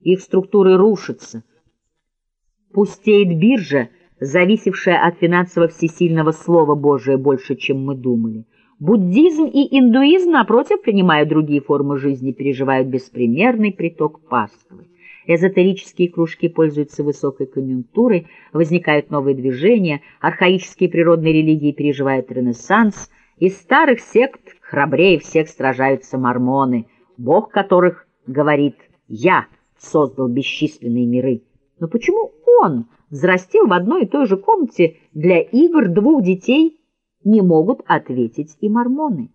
Их структуры рушатся. Пустеет биржа, зависевшая от финансово-всесильного слова Божия больше, чем мы думали. Буддизм и индуизм, напротив, принимая другие формы жизни, переживают беспримерный приток паствы. Эзотерические кружки пользуются высокой конъюнктурой, возникают новые движения, архаические природные религии переживают ренессанс, из старых сект храбрее всех сражаются мормоны, бог которых говорит «Я создал бесчисленные миры». Но почему он взрастил в одной и той же комнате для игр двух детей не могут ответить и мормоны.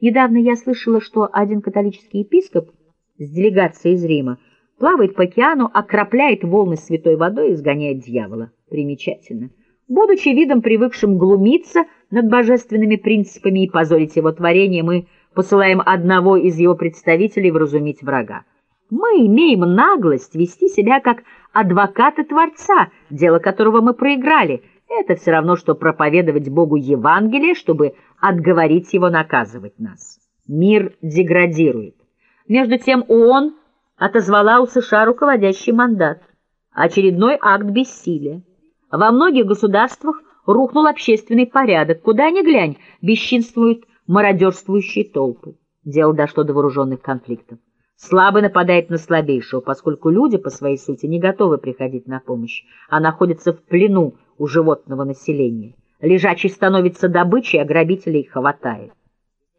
Недавно я слышала, что один католический епископ с делегацией из Рима плавает по океану, окропляет волны святой водой и изгоняет дьявола. Примечательно. Будучи видом, привыкшим глумиться над божественными принципами и позорить его творение, мы посылаем одного из его представителей вразумить врага. Мы имеем наглость вести себя как адвокаты Творца, дело которого мы проиграли, это все равно, что проповедовать Богу Евангелие, чтобы отговорить его наказывать нас. Мир деградирует. Между тем ООН отозвала у США руководящий мандат. Очередной акт бессилия. Во многих государствах рухнул общественный порядок. Куда ни глянь, бесчинствуют мародерствующие толпы. Дело дошло до вооруженных конфликтов. Слабый нападает на слабейшего, поскольку люди по своей сути не готовы приходить на помощь, а находятся в плену у животного населения. Лежачий становится добычей, а грабителей хватает.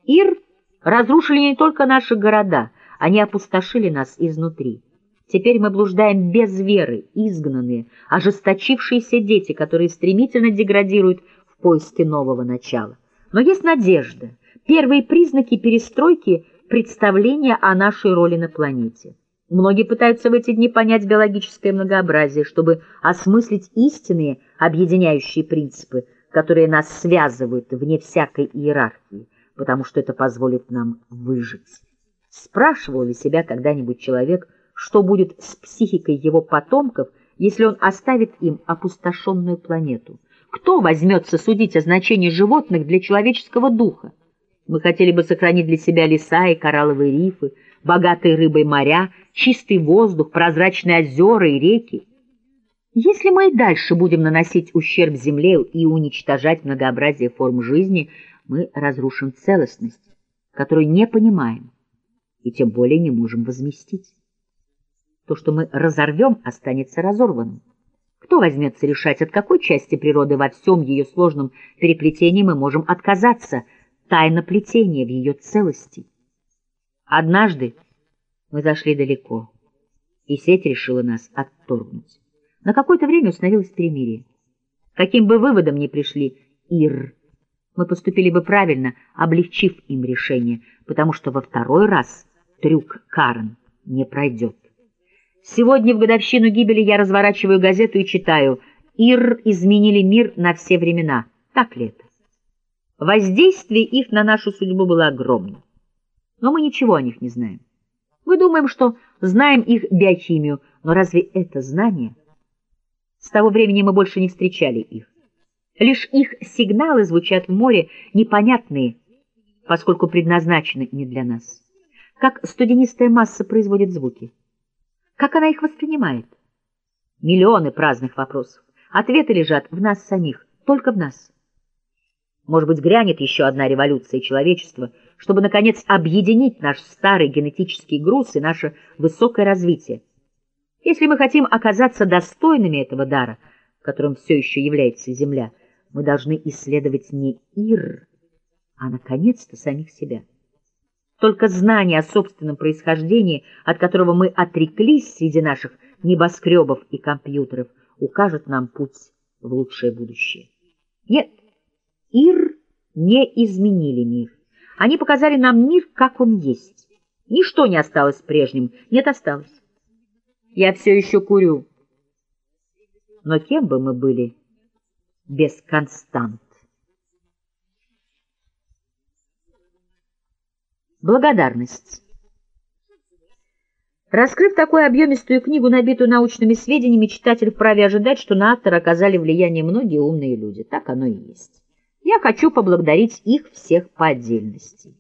Ир разрушили не только наши города, они опустошили нас изнутри. Теперь мы блуждаем без веры, изгнанные, ожесточившиеся дети, которые стремительно деградируют в поиске нового начала. Но есть надежда. Первые признаки перестройки – представления о нашей роли на планете. Многие пытаются в эти дни понять биологическое многообразие, чтобы осмыслить истинные объединяющие принципы, которые нас связывают вне всякой иерархии, потому что это позволит нам выжить. Спрашивал ли себя когда-нибудь человек, что будет с психикой его потомков, если он оставит им опустошенную планету? Кто возьмется судить о значении животных для человеческого духа? Мы хотели бы сохранить для себя леса и коралловые рифы, богатые рыбой моря, чистый воздух, прозрачные озера и реки. Если мы и дальше будем наносить ущерб Земле и уничтожать многообразие форм жизни, мы разрушим целостность, которую не понимаем и тем более не можем возместить. То, что мы разорвем, останется разорванным. Кто возьмется решать, от какой части природы во всем ее сложном переплетении мы можем отказаться, тайна плетения в ее целости? Однажды мы зашли далеко, и сеть решила нас отторгнуть. На какое-то время установилось перемирие. Каким бы выводом ни пришли Ир, мы поступили бы правильно, облегчив им решение, потому что во второй раз трюк Карен не пройдет. Сегодня в годовщину гибели я разворачиваю газету и читаю «Ир изменили мир на все времена». Так ли это? Воздействие их на нашу судьбу было огромным но мы ничего о них не знаем. Мы думаем, что знаем их биохимию, но разве это знание? С того времени мы больше не встречали их. Лишь их сигналы звучат в море непонятные, поскольку предназначены не для нас. Как студенистая масса производит звуки? Как она их воспринимает? Миллионы праздных вопросов. Ответы лежат в нас самих, только в нас. Может быть, грянет еще одна революция человечества, чтобы, наконец, объединить наш старый генетический груз и наше высокое развитие. Если мы хотим оказаться достойными этого дара, которым все еще является Земля, мы должны исследовать не Ир, а, наконец-то, самих себя. Только знание о собственном происхождении, от которого мы отреклись среди наших небоскребов и компьютеров, укажет нам путь в лучшее будущее. Нет, Ир не изменили мир. Они показали нам мир, как он есть. Ничто не осталось прежним. Нет, осталось. Я все еще курю. Но кем бы мы были без констант? Благодарность. Раскрыв такую объемистую книгу, набитую научными сведениями, читатель вправе ожидать, что на автора оказали влияние многие умные люди. Так оно и есть. Я хочу поблагодарить их всех по отдельности.